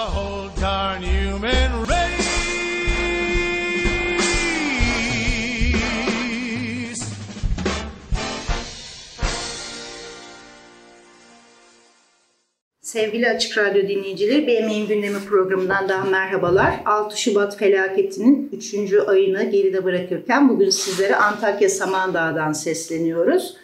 the whole darn human race. Sevgili Açık Radyo dinleyicileri, Emeğin Gündemi programından daha merhabalar. 6 Şubat felaketinin 3. ayını geride bırakırken bugün sizlere Antakya Samandağ'dan sesleniyoruz.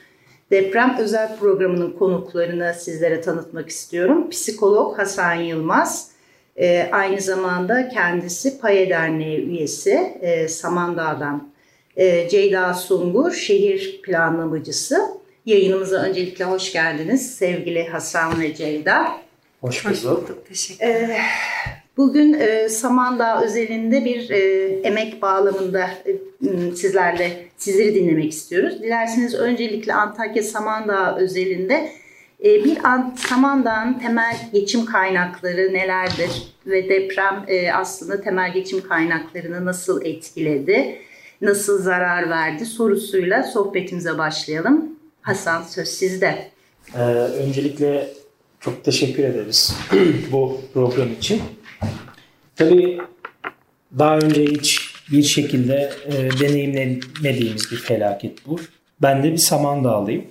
Deprem özel programının konuklarını sizlere tanıtmak istiyorum. Psikolog Hasan Yılmaz, e, aynı zamanda kendisi Paye Derneği üyesi e, Samandağ'dan. E, Ceyda Sungur, şehir planlamacısı. Yayınımıza öncelikle hoş geldiniz sevgili Hasan ve Ceyda. Hoş Hoş bulduk. Teşekkür Ee, Bugün e, Samandağ özelinde bir e, emek bağlamında e, sizlerle sizleri dinlemek istiyoruz. Dilerseniz öncelikle Antakya Samandağ özelinde bir an, Samandağ'ın temel geçim kaynakları nelerdir ve deprem e, aslında temel geçim kaynaklarını nasıl etkiledi, nasıl zarar verdi sorusuyla sohbetimize başlayalım. Hasan söz sizde. Ee, öncelikle çok teşekkür ederiz bu program için. Tabii daha önce hiç bir şekilde e, deneyimlemediğimiz bir felaket bu. Ben de bir Samandağlıyım.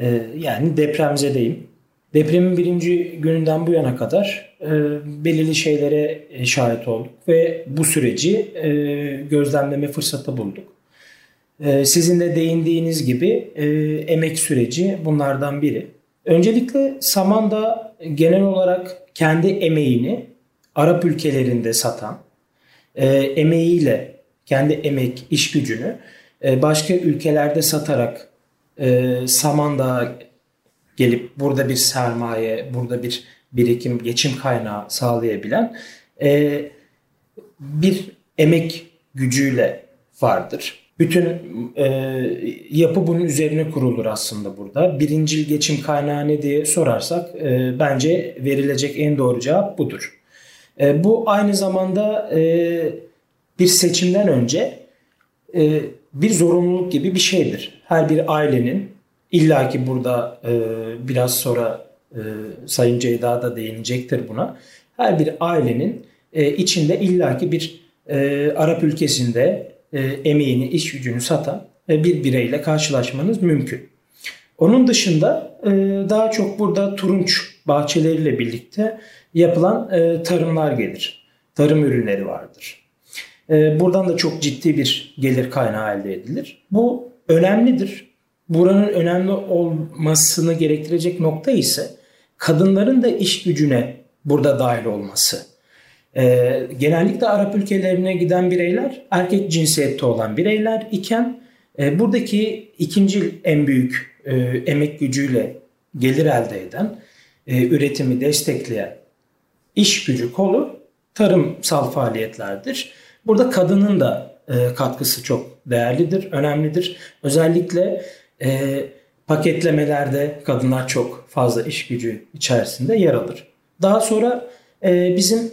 Ee, yani depremzedeyim. Depremin birinci gününden bu yana kadar e, belirli şeylere e, şahit olduk ve bu süreci e, gözlemleme fırsatı bulduk. Ee, Sizin de değindiğiniz gibi e, emek süreci bunlardan biri. Öncelikle Samanda genel olarak kendi emeğini Arap ülkelerinde satan, e, emeğiyle kendi emek, iş gücünü e, başka ülkelerde satarak e, Samandağ'a gelip burada bir sermaye, burada bir birikim, geçim kaynağı sağlayabilen e, bir emek gücüyle vardır. Bütün e, yapı bunun üzerine kurulur aslında burada. Birincil geçim kaynağı ne diye sorarsak e, bence verilecek en doğru cevap budur. E, bu aynı zamanda e, bir seçimden önce e, bir zorunluluk gibi bir şeydir. Her bir ailenin illaki burada e, biraz sonra e, Sayın Ceyda da değinecektir buna. Her bir ailenin e, içinde illaki bir e, Arap ülkesinde e, emeğini, iş gücünü satan e, bir bireyle karşılaşmanız mümkün. Onun dışında e, daha çok burada turunç bahçeleriyle birlikte yapılan e, tarımlar gelir. Tarım ürünleri vardır. E, buradan da çok ciddi bir gelir kaynağı elde edilir. Bu önemlidir. Buranın önemli olmasını gerektirecek nokta ise kadınların da iş gücüne burada dahil olması. Ee, genellikle Arap ülkelerine giden bireyler erkek cinsiyette olan bireyler iken e, buradaki ikinci en büyük e, emek gücüyle gelir elde eden, e, üretimi destekleyen iş gücü kolu tarımsal faaliyetlerdir. Burada kadının da e, katkısı çok değerlidir, önemlidir. Özellikle e, paketlemelerde kadınlar çok fazla iş gücü içerisinde yer alır. Daha sonra e, bizim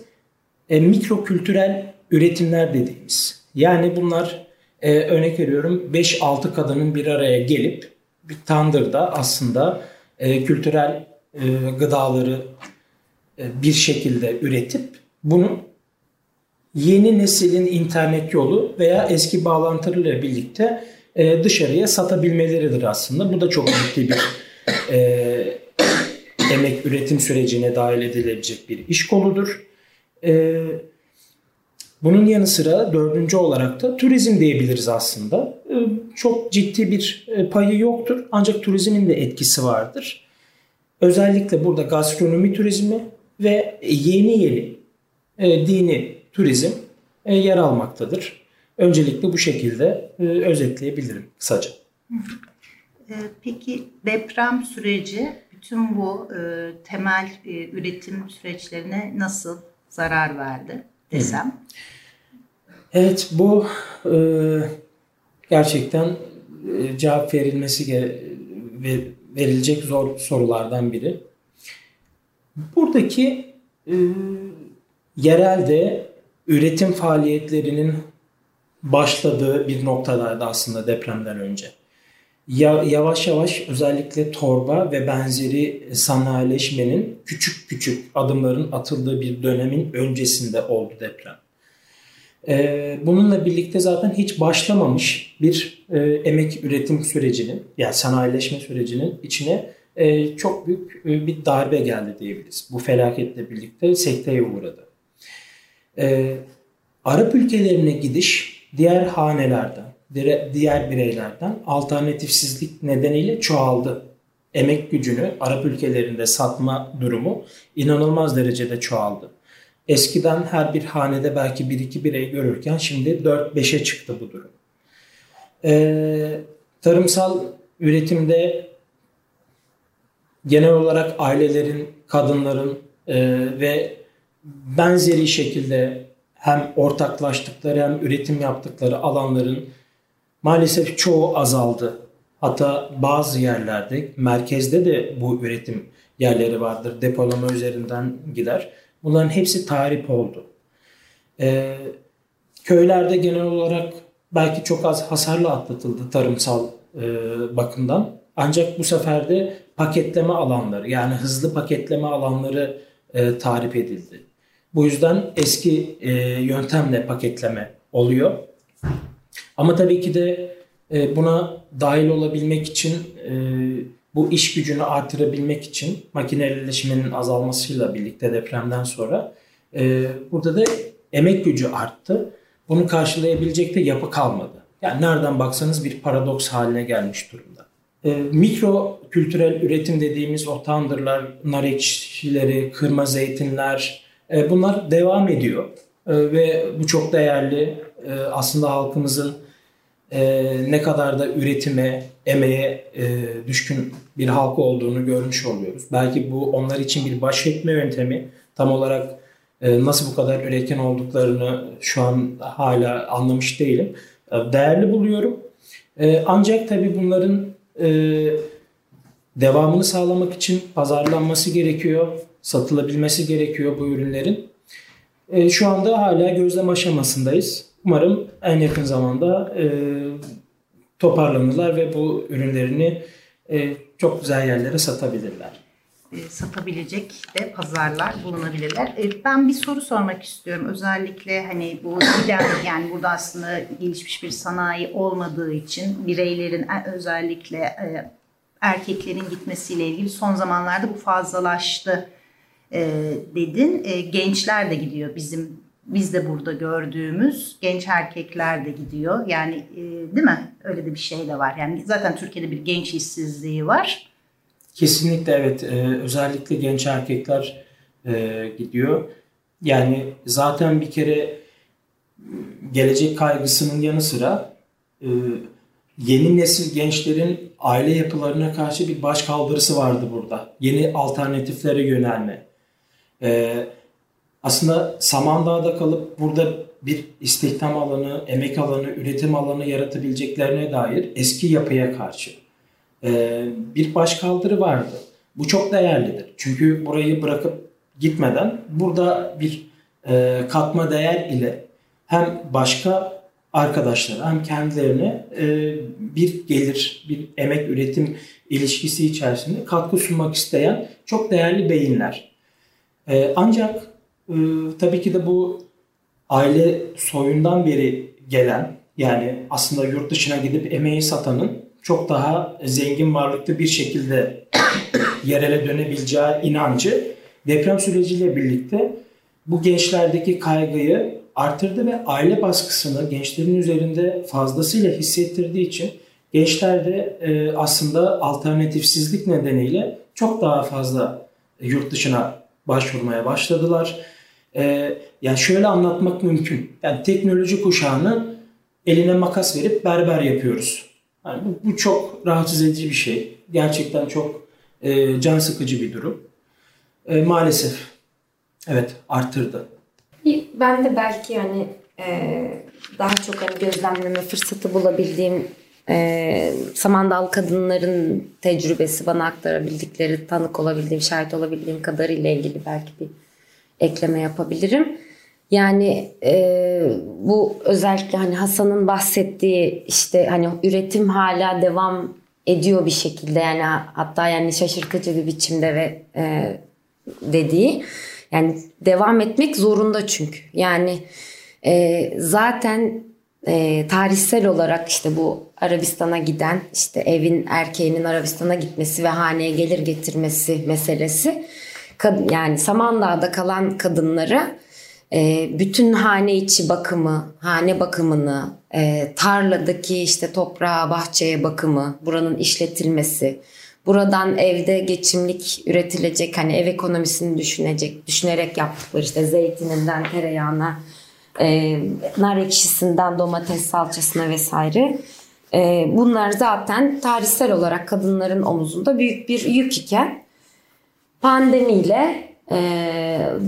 e, mikro kültürel üretimler dediğimiz. Yani bunlar e, örnek veriyorum 5-6 kadının bir araya gelip bir tandırda aslında e, kültürel e, gıdaları e, bir şekilde üretip bunu yeni neslin internet yolu veya eski bağlantılarıyla birlikte e, dışarıya satabilmeleridir aslında. Bu da çok ciddi bir e, emek üretim sürecine dahil edilebilecek bir iş koludur. E, bunun yanı sıra dördüncü olarak da turizm diyebiliriz aslında. E, çok ciddi bir e, payı yoktur ancak turizmin de etkisi vardır. Özellikle burada gastronomi turizmi ve yeni yeni e, dini turizm e, yer almaktadır. Öncelikle bu şekilde e, özetleyebilirim kısaca. Ee, Peki deprem süreci bütün bu e, temel e, üretim süreçlerine nasıl zarar verdi desem? Evet bu e, gerçekten e, cevap verilmesi ge- ve verilecek zor sorulardan biri. Buradaki e, yerelde üretim faaliyetlerinin başladığı bir noktadaydı aslında depremden önce. Ya, yavaş yavaş özellikle torba ve benzeri sanayileşmenin küçük küçük adımların atıldığı bir dönemin öncesinde oldu deprem. Ee, bununla birlikte zaten hiç başlamamış bir e, emek üretim sürecinin yani sanayileşme sürecinin içine e, çok büyük e, bir darbe geldi diyebiliriz. Bu felaketle birlikte sekteye uğradı. E, Arap ülkelerine gidiş diğer hanelerden, diğer bireylerden alternatifsizlik nedeniyle çoğaldı. Emek gücünü Arap ülkelerinde satma durumu inanılmaz derecede çoğaldı. Eskiden her bir hanede belki 1-2 birey görürken şimdi 4-5'e çıktı bu durum. Ee, tarımsal üretimde genel olarak ailelerin, kadınların e, ve benzeri şekilde hem ortaklaştıkları hem üretim yaptıkları alanların maalesef çoğu azaldı. Hatta bazı yerlerde, merkezde de bu üretim yerleri vardır. Depolama üzerinden gider. Bunların hepsi tahrip oldu. Ee, köylerde genel olarak belki çok az hasarla atlatıldı tarımsal e, bakımdan. Ancak bu sefer de paketleme alanları yani hızlı paketleme alanları e, tarif edildi. Bu yüzden eski e, yöntemle paketleme oluyor. Ama tabii ki de e, buna dahil olabilmek için e, bu iş gücünü artırabilmek için makineleşmenin azalmasıyla birlikte depremden sonra e, burada da emek gücü arttı. Bunu karşılayabilecek de yapı kalmadı. Yani nereden baksanız bir paradoks haline gelmiş durumda. E, mikro kültürel üretim dediğimiz o tandırlar, nar ekşileri, kırma zeytinler e, bunlar devam ediyor. E, ve bu çok değerli. E, aslında halkımızın ne kadar da üretime, emeğe düşkün bir halk olduğunu görmüş oluyoruz. Belki bu onlar için bir baş etme yöntemi. Tam olarak nasıl bu kadar üretken olduklarını şu an hala anlamış değilim. Değerli buluyorum. Ancak tabii bunların devamını sağlamak için pazarlanması gerekiyor, satılabilmesi gerekiyor bu ürünlerin. E, şu anda hala gözlem aşamasındayız. Umarım en yakın zamanda e, toparlanırlar ve bu ürünlerini e, çok güzel yerlere satabilirler. E, satabilecek de pazarlar bulunabilirler. E, ben bir soru sormak istiyorum. Özellikle hani bu giden yani burada aslında gelişmiş bir sanayi olmadığı için bireylerin özellikle e, erkeklerin gitmesiyle ilgili son zamanlarda bu fazlalaştı dedin. Gençler de gidiyor bizim biz de burada gördüğümüz genç erkekler de gidiyor. Yani e, değil mi? Öyle de bir şey de var. Yani zaten Türkiye'de bir genç işsizliği var. Kesinlikle evet. Ee, özellikle genç erkekler e, gidiyor. Yani zaten bir kere gelecek kaygısının yanı sıra e, yeni nesil gençlerin aile yapılarına karşı bir baş kaldırısı vardı burada. Yeni alternatiflere yönelme. Evet aslında Samandağ'da kalıp burada bir istihdam alanı, emek alanı, üretim alanı yaratabileceklerine dair eski yapıya karşı e, bir başkaldırı vardı. Bu çok değerlidir. Çünkü burayı bırakıp gitmeden burada bir e, katma değer ile hem başka arkadaşlara hem kendilerine e, bir gelir, bir emek üretim ilişkisi içerisinde katkı sunmak isteyen çok değerli beyinler. Ancak ee, tabii ki de bu aile soyundan beri gelen yani aslında yurt dışına gidip emeği satanın çok daha zengin varlıklı bir şekilde yerele dönebileceği inancı deprem süreciyle birlikte bu gençlerdeki kaygıyı artırdı ve aile baskısını gençlerin üzerinde fazlasıyla hissettirdiği için gençler de e, aslında alternatifsizlik nedeniyle çok daha fazla yurt dışına başvurmaya başladılar. Ee, yani şöyle anlatmak mümkün. Yani teknoloji kuşağını eline makas verip berber yapıyoruz. Yani bu, bu çok rahatsız edici bir şey. Gerçekten çok e, can sıkıcı bir durum. E, maalesef evet arttırdı. Ben de belki hani e, daha çok hani gözlemleme fırsatı bulabildiğim e, Samandal kadınların tecrübesi bana aktarabildikleri, tanık olabildiğim, şahit olabildiğim kadarıyla ilgili belki bir ekleme yapabilirim. Yani e, bu özellikle hani Hasan'ın bahsettiği işte hani üretim hala devam ediyor bir şekilde. Yani hatta yani şaşırtıcı bir biçimde ve e, dediği. Yani devam etmek zorunda çünkü. Yani e, zaten e, tarihsel olarak işte bu Arabistan'a giden işte evin erkeğinin Arabistan'a gitmesi ve haneye gelir getirmesi meselesi. Yani Samandağ'da kalan kadınlara e, bütün hane içi bakımı, hane bakımını, e, tarladaki işte toprağa, bahçeye bakımı, buranın işletilmesi, buradan evde geçimlik üretilecek hani ev ekonomisini düşünecek, düşünerek yaptıkları işte zeytininden tereyağına, e, nar ekşisinden domates salçasına vesaire. E, bunlar zaten tarihsel olarak kadınların omuzunda büyük bir yük iken pandemiyle e,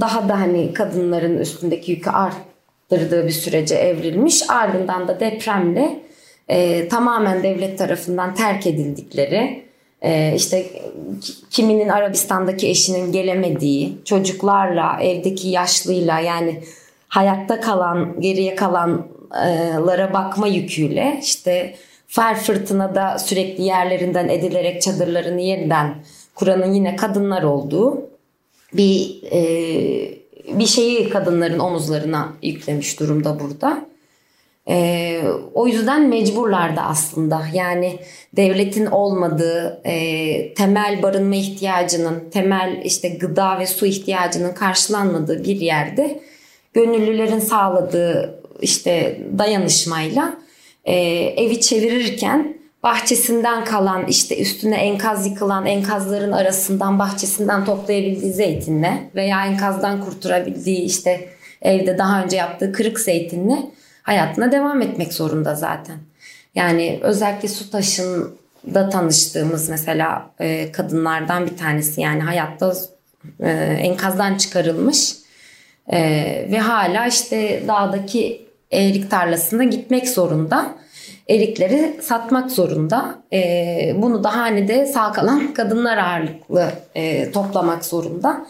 daha da hani kadınların üstündeki yükü arttırdığı bir sürece evrilmiş. Ardından da depremle e, tamamen devlet tarafından terk edildikleri, e, işte kiminin Arabistan'daki eşinin gelemediği, çocuklarla, evdeki yaşlıyla yani hayatta kalan, geriye kalanlara bakma yüküyle işte fer fırtınada sürekli yerlerinden edilerek çadırlarını yeniden kuranın yine kadınlar olduğu bir e, bir şeyi kadınların omuzlarına yüklemiş durumda burada. E, o yüzden mecburlardı aslında. Yani devletin olmadığı e, temel barınma ihtiyacının, temel işte gıda ve su ihtiyacının karşılanmadığı bir yerde gönüllülerin sağladığı işte dayanışmayla e, evi çevirirken bahçesinden kalan işte üstüne enkaz yıkılan enkazların arasından bahçesinden toplayabildiği zeytinle veya enkazdan kurtarabildiği işte evde daha önce yaptığı kırık zeytinle hayatına devam etmek zorunda zaten. Yani özellikle su taşında tanıştığımız mesela e, kadınlardan bir tanesi yani hayatta e, enkazdan çıkarılmış e, ve hala işte dağdaki erik tarlasına gitmek zorunda erikleri satmak zorunda. E, bunu da hanede sağ kalan kadınlar ağırlıklı e, toplamak zorunda.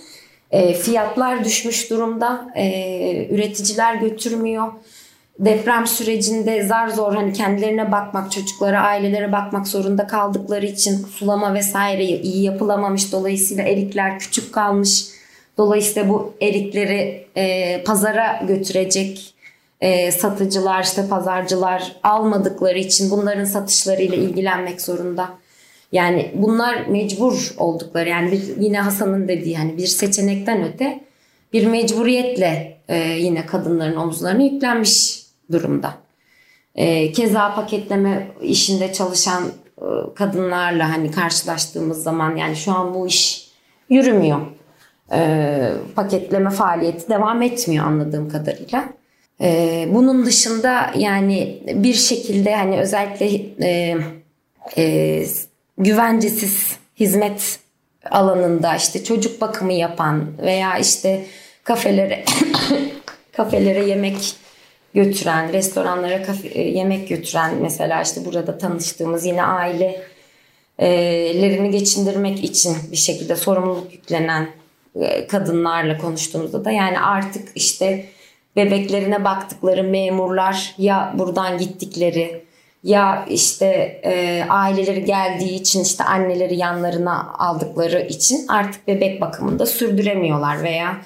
E, fiyatlar düşmüş durumda. E, üreticiler götürmüyor. Deprem sürecinde zar zor hani kendilerine bakmak, çocuklara, ailelere bakmak zorunda kaldıkları için sulama vesaire iyi yapılamamış. Dolayısıyla erikler küçük kalmış. Dolayısıyla bu erikleri e, pazara götürecek e, satıcılar işte pazarcılar almadıkları için bunların satışlarıyla ilgilenmek zorunda. Yani bunlar mecbur oldukları yani bir, yine Hasan'ın dediği hani bir seçenekten öte bir mecburiyetle e, yine kadınların omuzlarına yüklenmiş durumda. E, keza paketleme işinde çalışan e, kadınlarla hani karşılaştığımız zaman yani şu an bu iş yürümüyor. E, paketleme faaliyeti devam etmiyor anladığım kadarıyla. Ee, bunun dışında yani bir şekilde hani özellikle e, e, güvencesiz hizmet alanında işte çocuk bakımı yapan veya işte kafelere kafelere yemek götüren, restoranlara kafe, e, yemek götüren mesela işte burada tanıştığımız yine ailelerini geçindirmek için bir şekilde sorumluluk yüklenen e, kadınlarla konuştuğumuzda da yani artık işte bebeklerine baktıkları memurlar ya buradan gittikleri ya işte e, aileleri geldiği için işte anneleri yanlarına aldıkları için artık bebek bakımında sürdüremiyorlar veya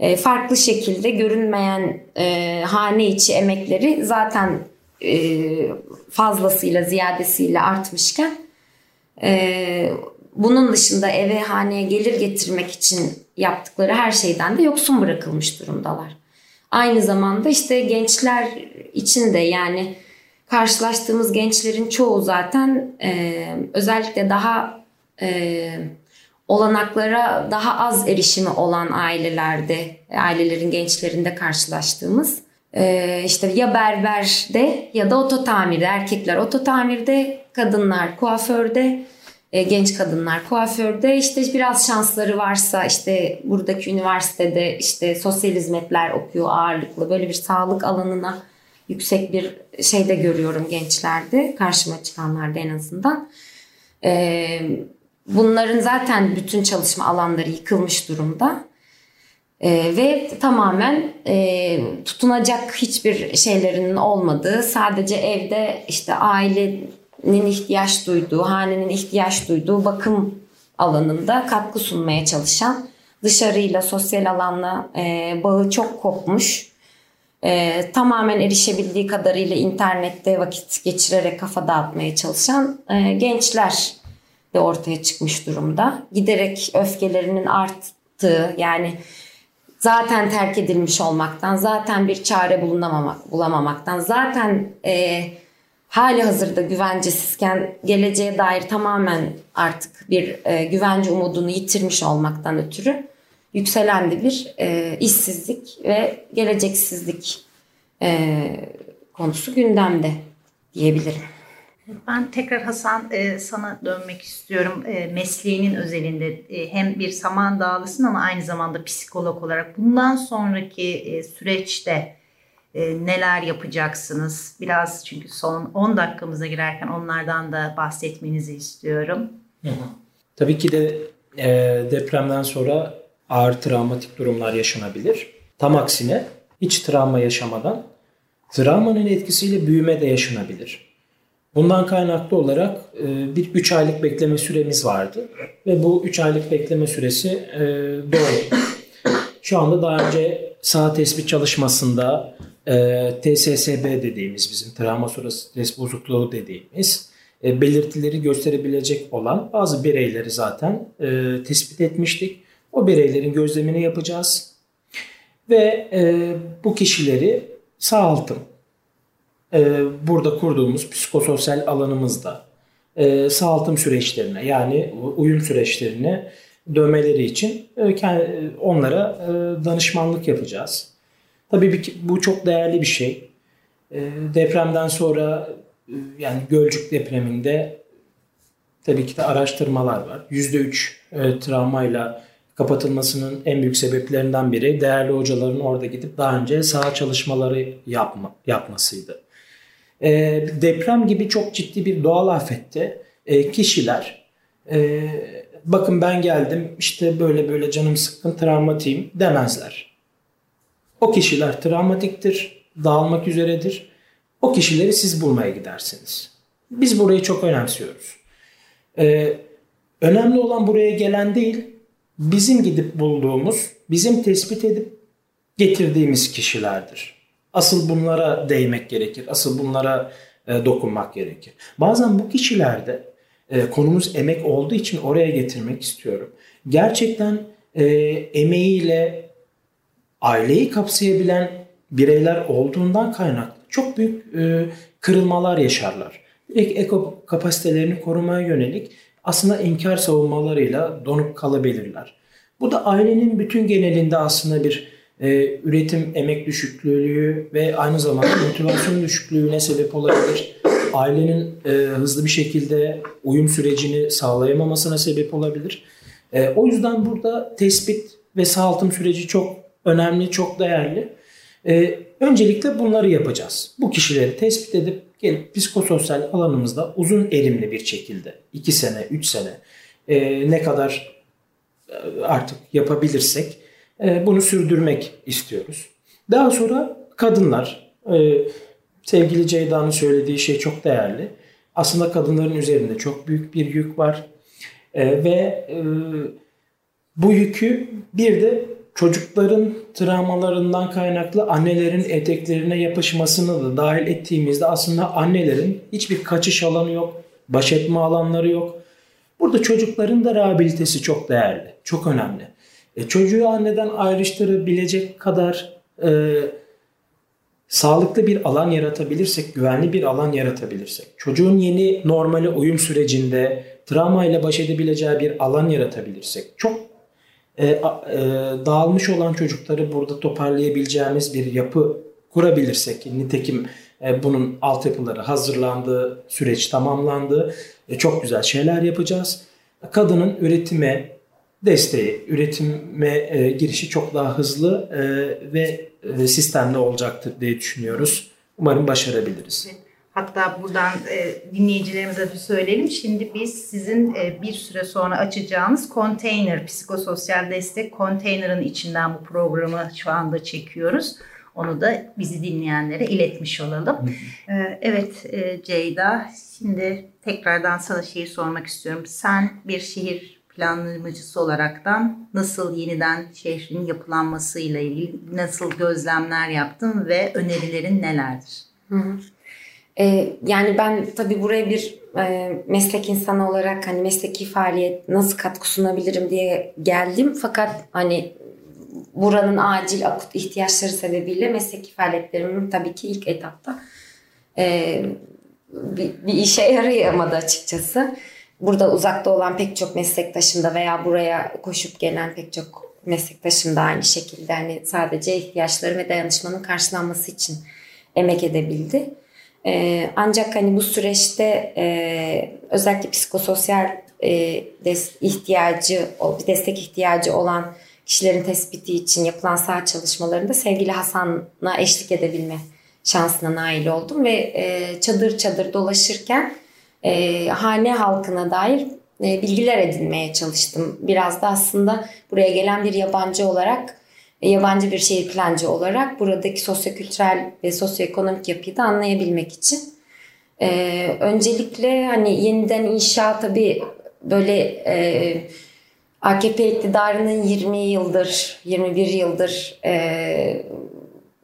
e, farklı şekilde görünmeyen e, hane içi emekleri zaten e, fazlasıyla ziyadesiyle artmışken e, bunun dışında eve haneye gelir getirmek için yaptıkları her şeyden de yoksun bırakılmış durumdalar. Aynı zamanda işte gençler için de yani karşılaştığımız gençlerin çoğu zaten e, özellikle daha e, olanaklara daha az erişimi olan ailelerde, ailelerin gençlerinde karşılaştığımız e, işte ya berberde ya da oto tamirde erkekler oto tamirde, kadınlar kuaförde genç kadınlar kuaförde işte biraz şansları varsa işte buradaki üniversitede işte sosyal hizmetler okuyor ağırlıklı böyle bir sağlık alanına yüksek bir şey de görüyorum gençlerde karşıma çıkanlarda en azından. E, bunların zaten bütün çalışma alanları yıkılmış durumda. Ee, ve tamamen e, tutunacak hiçbir şeylerinin olmadığı sadece evde işte ailenin ihtiyaç duyduğu, hanenin ihtiyaç duyduğu bakım alanında katkı sunmaya çalışan dışarıyla sosyal alanla e, bağı çok kopmuş. E, tamamen erişebildiği kadarıyla internette vakit geçirerek kafa dağıtmaya çalışan e, gençler de ortaya çıkmış durumda. Giderek öfkelerinin arttığı yani zaten terk edilmiş olmaktan, zaten bir çare bulunamamak, bulamamaktan, zaten e, hali hazırda güvencesizken geleceğe dair tamamen artık bir e, güvence umudunu yitirmiş olmaktan ötürü yükselen de bir e, işsizlik ve geleceksizlik e, konusu gündemde diyebilirim. Ben tekrar Hasan e, sana dönmek istiyorum. E, mesleğinin özelinde e, hem bir Samandağlısın ama aynı zamanda psikolog olarak bundan sonraki e, süreçte e, neler yapacaksınız? Biraz çünkü son 10 dakikamıza girerken onlardan da bahsetmenizi istiyorum. Tabii ki de e, depremden sonra ağır travmatik durumlar yaşanabilir. Tam aksine hiç travma yaşamadan travmanın etkisiyle büyüme de yaşanabilir. Bundan kaynaklı olarak e, bir 3 aylık bekleme süremiz vardı ve bu 3 aylık bekleme süresi e, doğru. Şu anda daha önce sağ tespit çalışmasında e, TSSB dediğimiz bizim travma sonrası stres bozukluğu dediğimiz belirtileri gösterebilecek olan bazı bireyleri zaten tespit etmiştik. O bireylerin gözlemini yapacağız ve bu kişileri sağaltım e, burada kurduğumuz psikososyal alanımızda e, sağaltım süreçlerine yani uyum süreçlerine dönmeleri için e, onlara e, danışmanlık yapacağız. Tabii bu çok değerli bir şey. E, depremden sonra e, yani Gölcük depreminde tabii ki de araştırmalar var. %3 e, travmayla kapatılmasının en büyük sebeplerinden biri değerli hocaların orada gidip daha önce saha çalışmaları yapma, yapmasıydı. E, deprem gibi çok ciddi bir doğal afette e, kişiler e, bakın ben geldim işte böyle böyle canım sıkkın travmatiyim demezler. O kişiler travmatiktir, dağılmak üzeredir. O kişileri siz bulmaya gidersiniz. Biz burayı çok önemsiyoruz. Ee, önemli olan buraya gelen değil, bizim gidip bulduğumuz, bizim tespit edip getirdiğimiz kişilerdir. Asıl bunlara değmek gerekir. Asıl bunlara e, dokunmak gerekir. Bazen bu kişilerde e, konumuz emek olduğu için oraya getirmek istiyorum. Gerçekten e, emeğiyle aileyi kapsayabilen bireyler olduğundan kaynaklı çok büyük e, kırılmalar yaşarlar. Direkt eko kapasitelerini korumaya yönelik aslında inkar savunmalarıyla donup kalabilirler. Bu da ailenin bütün genelinde aslında bir e, üretim emek düşüklüğü ve aynı zamanda motivasyon düşüklüğüne sebep olabilir. Ailenin e, hızlı bir şekilde uyum sürecini sağlayamamasına sebep olabilir. E, o yüzden burada tespit ve sağaltım süreci çok önemli, çok değerli. E, öncelikle bunları yapacağız. Bu kişileri tespit edip gelip psikososyal alanımızda uzun erimli bir şekilde 2 sene, 3 sene e, ne kadar e, artık yapabilirsek e, bunu sürdürmek istiyoruz. Daha sonra kadınlar, e, sevgili Ceyda'nın söylediği şey çok değerli. Aslında kadınların üzerinde çok büyük bir yük var. E, ve bu yükü bir de çocukların travmalarından kaynaklı annelerin eteklerine yapışmasını da dahil ettiğimizde aslında annelerin hiçbir kaçış alanı yok, baş etme alanları yok. Burada çocukların da rehabilitesi çok değerli, çok önemli. E, çocuğu anneden ayrıştırabilecek kadar e, sağlıklı bir alan yaratabilirsek, güvenli bir alan yaratabilirsek, çocuğun yeni normale uyum sürecinde travmayla baş edebileceği bir alan yaratabilirsek, çok e, e, dağılmış olan çocukları burada toparlayabileceğimiz bir yapı kurabilirsek, nitekim E, bunun altyapıları hazırlandı, süreç tamamlandı. E, çok güzel şeyler yapacağız. Kadının üretime desteği, üretime e, girişi çok daha hızlı e, ve e, sistemli olacaktır diye düşünüyoruz. Umarım başarabiliriz. Hatta buradan e, dinleyicilerimize de söyleyelim. Şimdi biz sizin e, bir süre sonra açacağınız konteyner, psikososyal destek konteynerin içinden bu programı şu anda çekiyoruz. Onu da bizi dinleyenlere iletmiş olalım. E, evet e, Ceyda, şimdi tekrardan sana şeyi sormak istiyorum. Sen bir şehir planlamacısı olaraktan nasıl yeniden şehrin yapılanmasıyla ilgili nasıl gözlemler yaptın ve önerilerin nelerdir? Hı hı. Ee, yani ben tabii buraya bir e, meslek insanı olarak hani mesleki faaliyet nasıl katkı sunabilirim diye geldim. Fakat hani buranın acil akut ihtiyaçları sebebiyle mesleki faaliyetlerimin tabii ki ilk etapta e, bir, bir işe yarayamadı açıkçası. Burada uzakta olan pek çok meslektaşım da veya buraya koşup gelen pek çok meslektaşım da aynı şekilde hani sadece ihtiyaçları ve dayanışmanın karşılanması için emek edebildi. Ee, ancak hani bu süreçte e, özellikle psikososyal e, des, ihtiyacı, bir destek ihtiyacı olan kişilerin tespiti için yapılan saha çalışmalarında sevgili Hasan'la eşlik edebilme şansına nail oldum ve e, çadır çadır dolaşırken e, hane halkına dair e, bilgiler edinmeye çalıştım. Biraz da aslında buraya gelen bir yabancı olarak yabancı bir şehir olarak buradaki sosyokültürel ve sosyoekonomik yapıyı da anlayabilmek için. Ee, öncelikle hani yeniden inşa tabii böyle e, AKP iktidarının 20 yıldır, 21 yıldır e,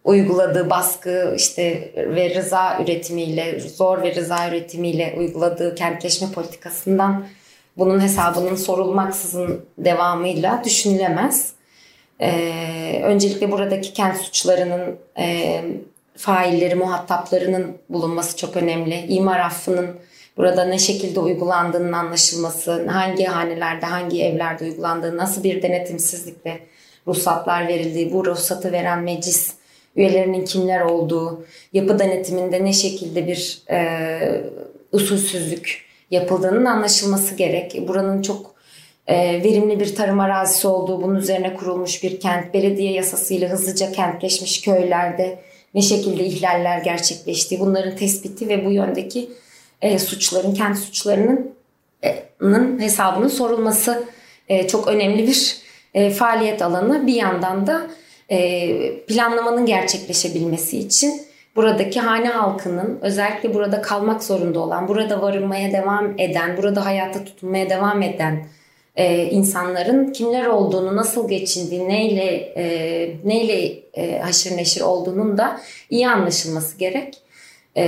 uyguladığı baskı işte ve rıza üretimiyle, zor ve rıza üretimiyle uyguladığı kentleşme politikasından bunun hesabının sorulmaksızın devamıyla düşünülemez. Ee, öncelikle buradaki kent suçlarının e, failleri, muhataplarının bulunması çok önemli. İmar affının burada ne şekilde uygulandığının anlaşılması, hangi hanelerde, hangi evlerde uygulandığı, nasıl bir denetimsizlikle ruhsatlar verildiği, bu ruhsatı veren meclis üyelerinin kimler olduğu, yapı denetiminde ne şekilde bir e, usulsüzlük yapıldığının anlaşılması gerek. Buranın çok verimli bir tarım arazisi olduğu, bunun üzerine kurulmuş bir kent, belediye yasasıyla hızlıca kentleşmiş köylerde ne şekilde ihlaller gerçekleştiği, bunların tespiti ve bu yöndeki e, suçların, kent suçlarının e, hesabının sorulması e, çok önemli bir e, faaliyet alanı. Bir yandan da e, planlamanın gerçekleşebilmesi için buradaki hane halkının özellikle burada kalmak zorunda olan, burada varınmaya devam eden, burada hayata tutunmaya devam eden e, insanların kimler olduğunu, nasıl geçindiği, neyle e, neyle e, haşır neşir olduğunun da iyi anlaşılması gerek. E,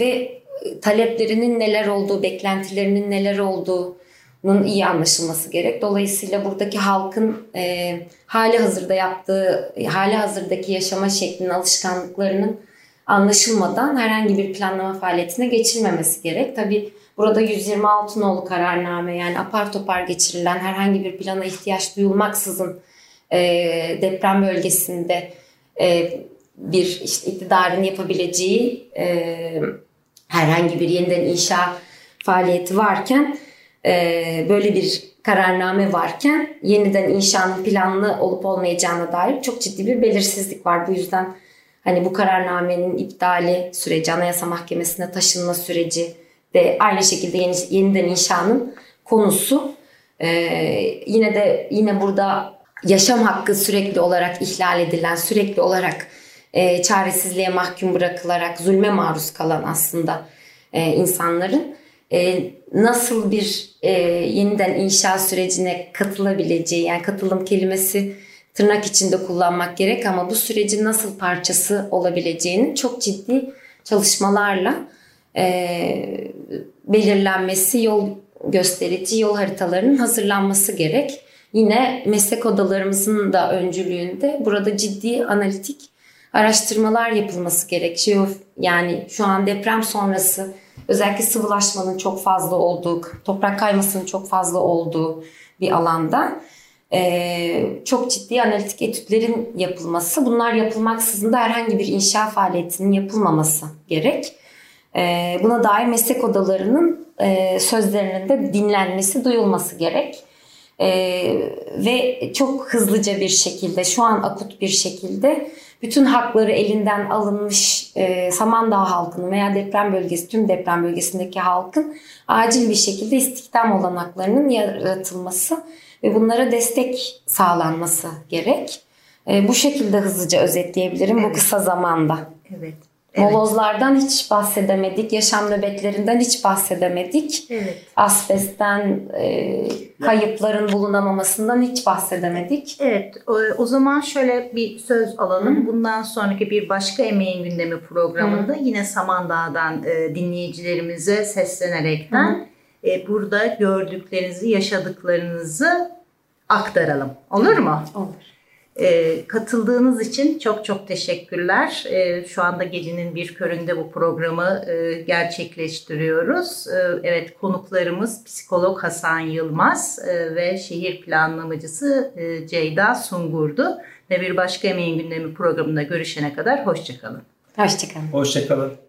ve taleplerinin neler olduğu, beklentilerinin neler olduğunun iyi anlaşılması gerek. Dolayısıyla buradaki halkın e, hali hazırda yaptığı, hali hazırdaki yaşama şeklinin, alışkanlıklarının anlaşılmadan herhangi bir planlama faaliyetine geçilmemesi gerek. Tabii Burada 126 nolu kararname yani apar topar geçirilen herhangi bir plana ihtiyaç duyulmaksızın e, deprem bölgesinde e, bir işte iktidarın yapabileceği e, herhangi bir yeniden inşa faaliyeti varken e, böyle bir kararname varken yeniden inşanın planlı olup olmayacağına dair çok ciddi bir belirsizlik var. Bu yüzden hani bu kararnamenin iptali süreci, Anayasa Mahkemesi'ne taşınma süreci, de aynı şekilde yeni, yeniden inşanın konusu. Ee, yine de yine burada yaşam hakkı sürekli olarak ihlal edilen, sürekli olarak e, çaresizliğe mahkum bırakılarak zulme maruz kalan aslında e, insanların e, nasıl bir e, yeniden inşa sürecine katılabileceği, yani katılım kelimesi tırnak içinde kullanmak gerek ama bu sürecin nasıl parçası olabileceğini çok ciddi çalışmalarla e, belirlenmesi, yol gösterici yol haritalarının hazırlanması gerek. Yine meslek odalarımızın da öncülüğünde burada ciddi analitik araştırmalar yapılması gerekiyor. Yani şu an deprem sonrası özellikle sıvılaşmanın çok fazla olduğu, toprak kaymasının çok fazla olduğu bir alanda e, çok ciddi analitik etütlerin yapılması. Bunlar yapılmaksızın da herhangi bir inşa faaliyetinin yapılmaması gerek. E, buna dair meslek odalarının e, sözlerinin de dinlenmesi, duyulması gerek. E, ve çok hızlıca bir şekilde, şu an akut bir şekilde bütün hakları elinden alınmış e, Samandağ halkının veya deprem bölgesi, tüm deprem bölgesindeki halkın acil bir şekilde istihdam olanaklarının yaratılması ve bunlara destek sağlanması gerek. E, bu şekilde hızlıca özetleyebilirim bu Evet. kısa zamanda. Evet. Evet. Molozlardan hiç bahsedemedik, yaşam nöbetlerinden hiç bahsedemedik. Evet. Asbestten, e, kayıpların bulunamamasından hiç bahsedemedik. Evet, o, o zaman şöyle bir söz alalım. Bundan sonraki bir başka Emeğin Gündemi programında yine Samandağ'dan e, dinleyicilerimize seslenerekten e, burada gördüklerinizi, yaşadıklarınızı aktaralım. Olur mu? Olur. E, katıldığınız için çok çok teşekkürler. E, şu anda gecenin bir köründe bu programı e, gerçekleştiriyoruz. E, evet konuklarımız psikolog Hasan Yılmaz e, ve şehir planlamacısı e, Ceyda Sungur'du. Ve bir başka Emeğin Gündemi programında görüşene kadar hoşçakalın. Hoşçakalın. Hoşçakalın.